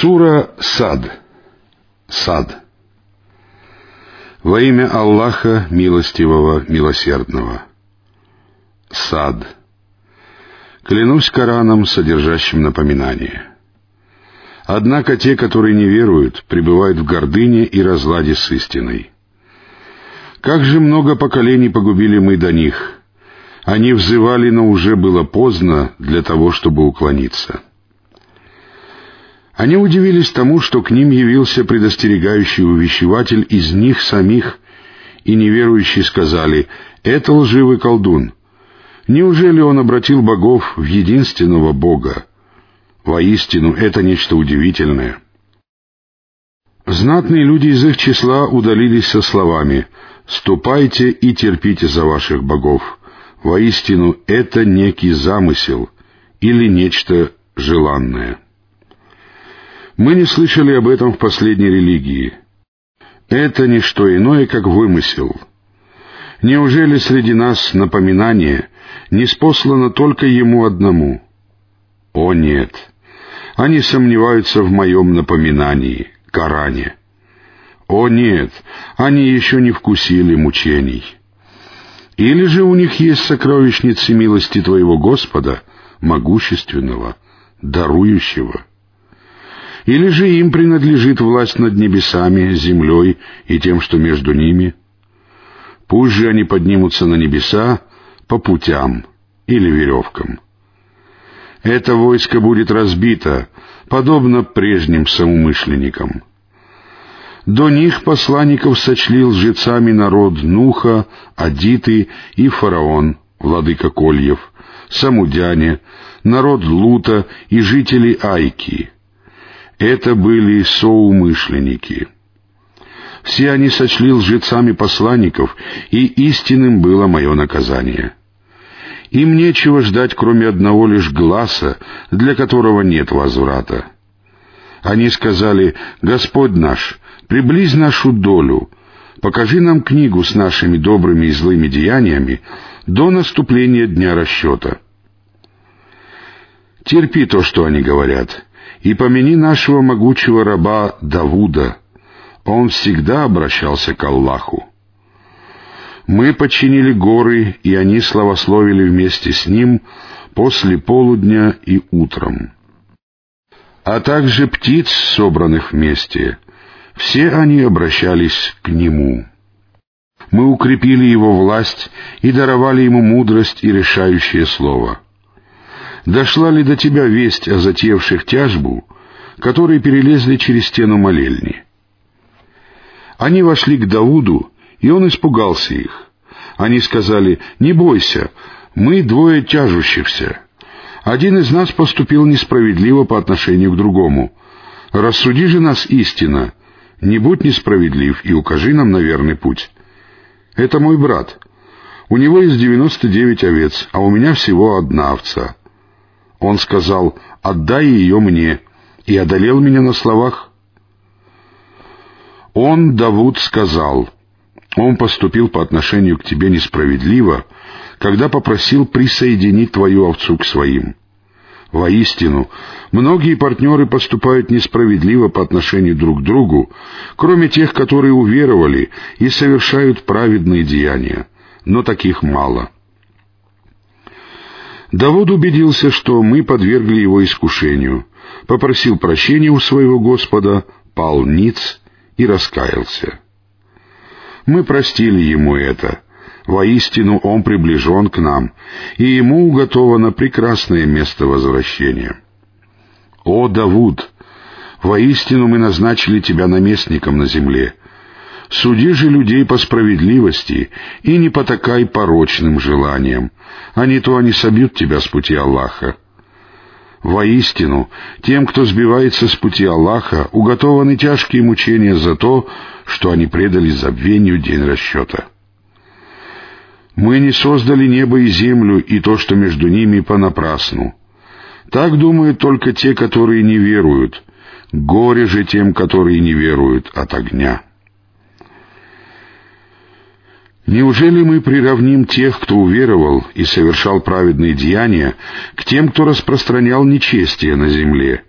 Сура Сад. Сад. Во имя Аллаха Милостивого, Милосердного. Сад. Клянусь Кораном, содержащим напоминание. Однако те, которые не веруют, пребывают в гордыне и разладе с истиной. Как же много поколений погубили мы до них. Они взывали, но уже было поздно для того, чтобы уклониться. Они удивились тому, что к ним явился предостерегающий увещеватель из них самих, и неверующие сказали, «Это лживый колдун. Неужели он обратил богов в единственного Бога? Воистину, это нечто удивительное». Знатные люди из их числа удалились со словами «Ступайте и терпите за ваших богов. Воистину, это некий замысел или нечто желанное». Мы не слышали об этом в последней религии. Это не что иное, как вымысел. Неужели среди нас напоминание не спослано только ему одному? О нет! Они сомневаются в моем напоминании, Коране. О нет! Они еще не вкусили мучений. Или же у них есть сокровищницы милости Твоего Господа, могущественного, дарующего — или же им принадлежит власть над небесами, землей и тем, что между ними? Пусть же они поднимутся на небеса по путям или веревкам. Это войско будет разбито, подобно прежним соумышленникам. До них посланников сочли лжецами народ Нуха, Адиты и Фараон, владыка Кольев, Самудяне, народ Лута и жители Айки — это были соумышленники. Все они сочли лжецами посланников, и истинным было мое наказание. Им нечего ждать, кроме одного лишь глаза, для которого нет возврата. Они сказали, «Господь наш, приблизь нашу долю, покажи нам книгу с нашими добрыми и злыми деяниями до наступления дня расчета». Терпи то, что они говорят, и помяни нашего могучего раба Давуда. Он всегда обращался к Аллаху. Мы подчинили горы, и они славословили вместе с ним после полудня и утром. А также птиц, собранных вместе, все они обращались к нему. Мы укрепили его власть и даровали ему мудрость и решающее слово — дошла ли до тебя весть о затевших тяжбу, которые перелезли через стену молельни? Они вошли к Дауду, и он испугался их. Они сказали, «Не бойся, мы двое тяжущихся. Один из нас поступил несправедливо по отношению к другому. Рассуди же нас истина, не будь несправедлив и укажи нам на верный путь. Это мой брат. У него есть девяносто девять овец, а у меня всего одна овца. Он сказал, «Отдай ее мне», и одолел меня на словах. Он, Давуд, сказал, «Он поступил по отношению к тебе несправедливо, когда попросил присоединить твою овцу к своим». Воистину, многие партнеры поступают несправедливо по отношению друг к другу, кроме тех, которые уверовали и совершают праведные деяния, но таких мало. Давуд убедился, что мы подвергли его искушению, попросил прощения у своего Господа, пал ниц и раскаялся. Мы простили ему это. Воистину он приближен к нам, и ему уготовано прекрасное место возвращения. О, Давуд! Воистину мы назначили тебя наместником на земле, Суди же людей по справедливости и не потакай порочным желаниям, а не то они собьют тебя с пути Аллаха. Воистину, тем, кто сбивается с пути Аллаха, уготованы тяжкие мучения за то, что они предали забвению день расчета. Мы не создали небо и землю и то, что между ними, понапрасну. Так думают только те, которые не веруют. Горе же тем, которые не веруют от огня. Неужели мы приравним тех, кто уверовал и совершал праведные деяния, к тем, кто распространял нечестие на земле?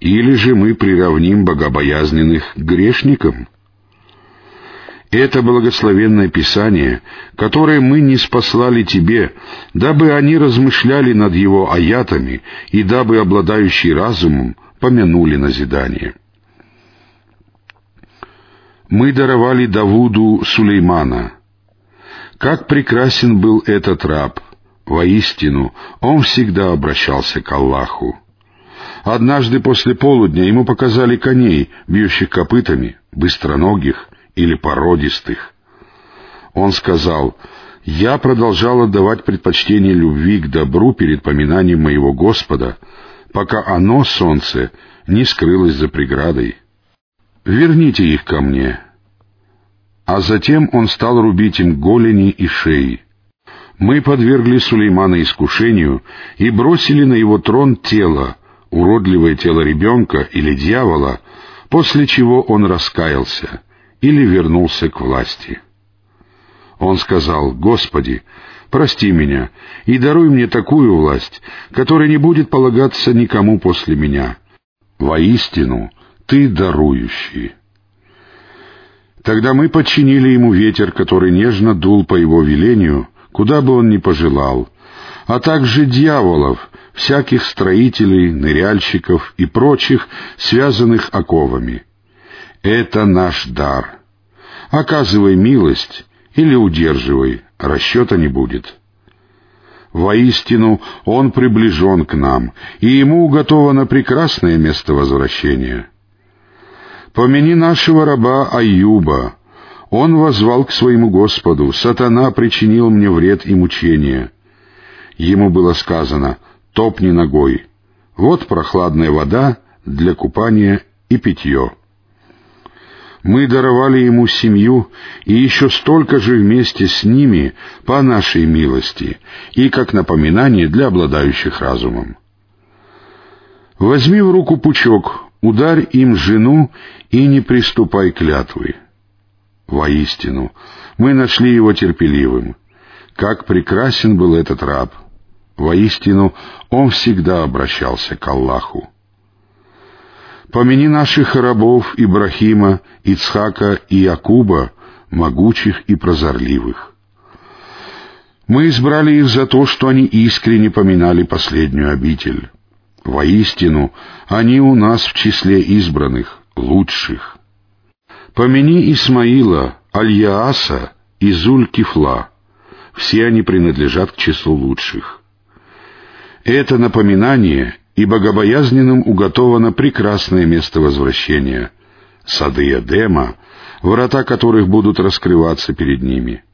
Или же мы приравним богобоязненных к грешникам? Это благословенное Писание, которое мы не спаслали тебе, дабы они размышляли над его аятами и дабы обладающие разумом помянули назидание. Мы даровали Давуду Сулеймана. Как прекрасен был этот раб! Воистину, он всегда обращался к Аллаху. Однажды после полудня ему показали коней, бьющих копытами, быстроногих или породистых. Он сказал, «Я продолжал отдавать предпочтение любви к добру перед поминанием моего Господа, пока оно, солнце, не скрылось за преградой. Верните их ко мне». А затем он стал рубить им голени и шеи. Мы подвергли Сулеймана искушению и бросили на его трон тело, уродливое тело ребенка или дьявола, после чего он раскаялся или вернулся к власти. Он сказал, «Господи, прости меня и даруй мне такую власть, которая не будет полагаться никому после меня. Воистину, Ты дарующий». Тогда мы подчинили ему ветер, который нежно дул по его велению, куда бы он ни пожелал, а также дьяволов, всяких строителей, ныряльщиков и прочих, связанных оковами. Это наш дар. Оказывай милость или удерживай, расчета не будет. Воистину, Он приближен к нам, и Ему уготовано прекрасное место возвращения. Помяни нашего раба Аюба. Он возвал к своему Господу, «Сатана причинил мне вред и мучение». Ему было сказано — топни ногой. Вот прохладная вода для купания и питье. Мы даровали ему семью и еще столько же вместе с ними по нашей милости и как напоминание для обладающих разумом. Возьми в руку пучок, ударь им жену и не приступай клятвы. Воистину, мы нашли его терпеливым. Как прекрасен был этот раб — Воистину, он всегда обращался к Аллаху. Помяни наших рабов Ибрахима, Ицхака и Якуба, могучих и прозорливых. Мы избрали их за то, что они искренне поминали последнюю обитель. Воистину, они у нас в числе избранных, лучших. Помяни Исмаила, Аль-Яаса и Зуль-Кифла. Все они принадлежат к числу лучших. Это напоминание, и богобоязненным уготовано прекрасное место возвращения — сады Эдема, врата которых будут раскрываться перед ними.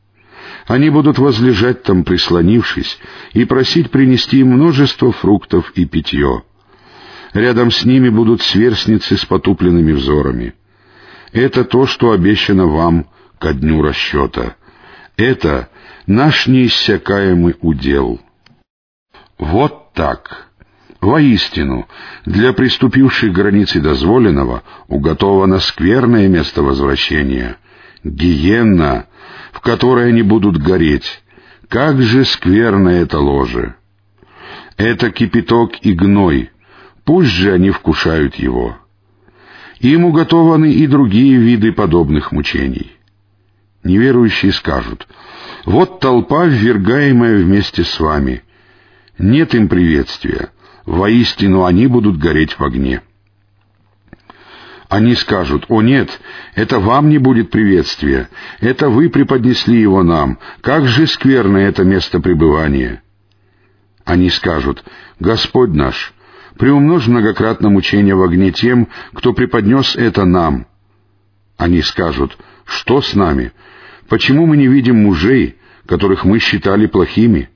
Они будут возлежать там, прислонившись, и просить принести им множество фруктов и питье. Рядом с ними будут сверстницы с потупленными взорами. Это то, что обещано вам ко дню расчета. Это наш неиссякаемый удел». Вот так. Воистину, для приступивших границы дозволенного уготовано скверное место возвращения, гиенна, в которой они будут гореть. Как же скверно это ложе! Это кипяток и гной, пусть же они вкушают его. Им уготованы и другие виды подобных мучений. Неверующие скажут, «Вот толпа, ввергаемая вместе с вами, нет им приветствия. Воистину они будут гореть в огне. Они скажут, «О нет, это вам не будет приветствия, это вы преподнесли его нам, как же скверно это место пребывания!» Они скажут, «Господь наш, приумножь многократно мучение в огне тем, кто преподнес это нам». Они скажут, «Что с нами? Почему мы не видим мужей, которых мы считали плохими?»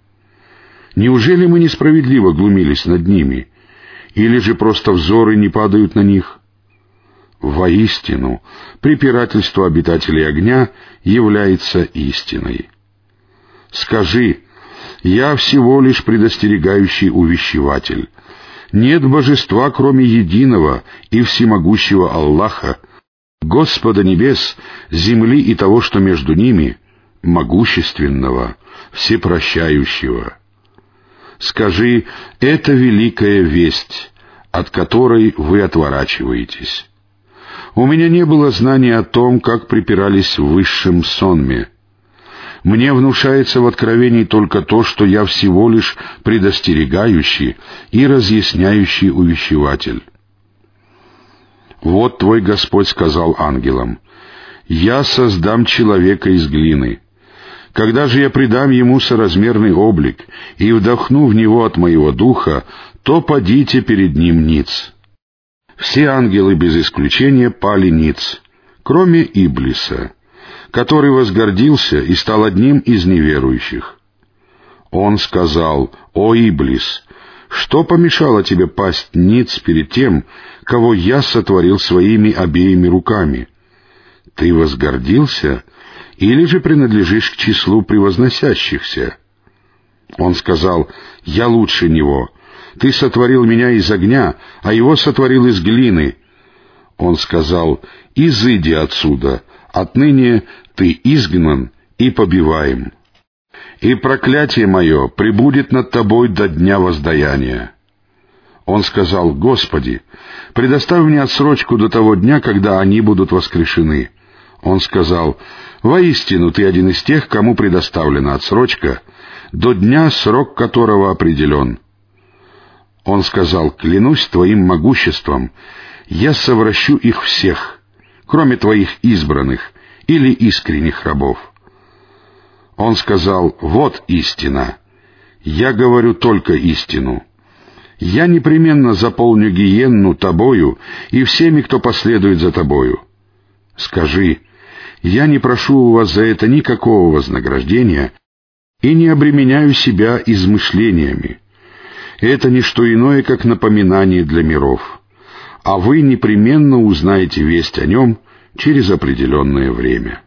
Неужели мы несправедливо глумились над ними? Или же просто взоры не падают на них? Воистину, препирательство обитателей огня является истиной. Скажи, я всего лишь предостерегающий увещеватель. Нет божества, кроме единого и всемогущего Аллаха, Господа небес, земли и того, что между ними, могущественного, всепрощающего. Скажи, это великая весть, от которой вы отворачиваетесь. У меня не было знания о том, как припирались в высшем сонме. Мне внушается в откровении только то, что я всего лишь предостерегающий и разъясняющий увещеватель. Вот твой Господь сказал ангелам, «Я создам человека из глины. Когда же я придам ему соразмерный облик и вдохну в него от моего духа, то подите перед ним ниц». Все ангелы без исключения пали ниц, кроме Иблиса, который возгордился и стал одним из неверующих. Он сказал, «О, Иблис, что помешало тебе пасть ниц перед тем, кого я сотворил своими обеими руками? Ты возгордился или же принадлежишь к числу превозносящихся?» Он сказал, «Я лучше него. Ты сотворил меня из огня, а его сотворил из глины». Он сказал, «Изыди отсюда, отныне ты изгнан и побиваем» и проклятие мое прибудет над тобой до дня воздаяния». Он сказал, «Господи, предоставь мне отсрочку до того дня, когда они будут воскрешены». Он сказал, «Воистину ты один из тех, кому предоставлена отсрочка, до дня, срок которого определен». Он сказал, «Клянусь твоим могуществом, я совращу их всех, кроме твоих избранных или искренних рабов». Он сказал, «Вот истина. Я говорю только истину. Я непременно заполню гиенну тобою и всеми, кто последует за тобою. Скажи, я не прошу у вас за это никакого вознаграждения и не обременяю себя измышлениями. Это не что иное, как напоминание для миров, а вы непременно узнаете весть о нем через определенное время».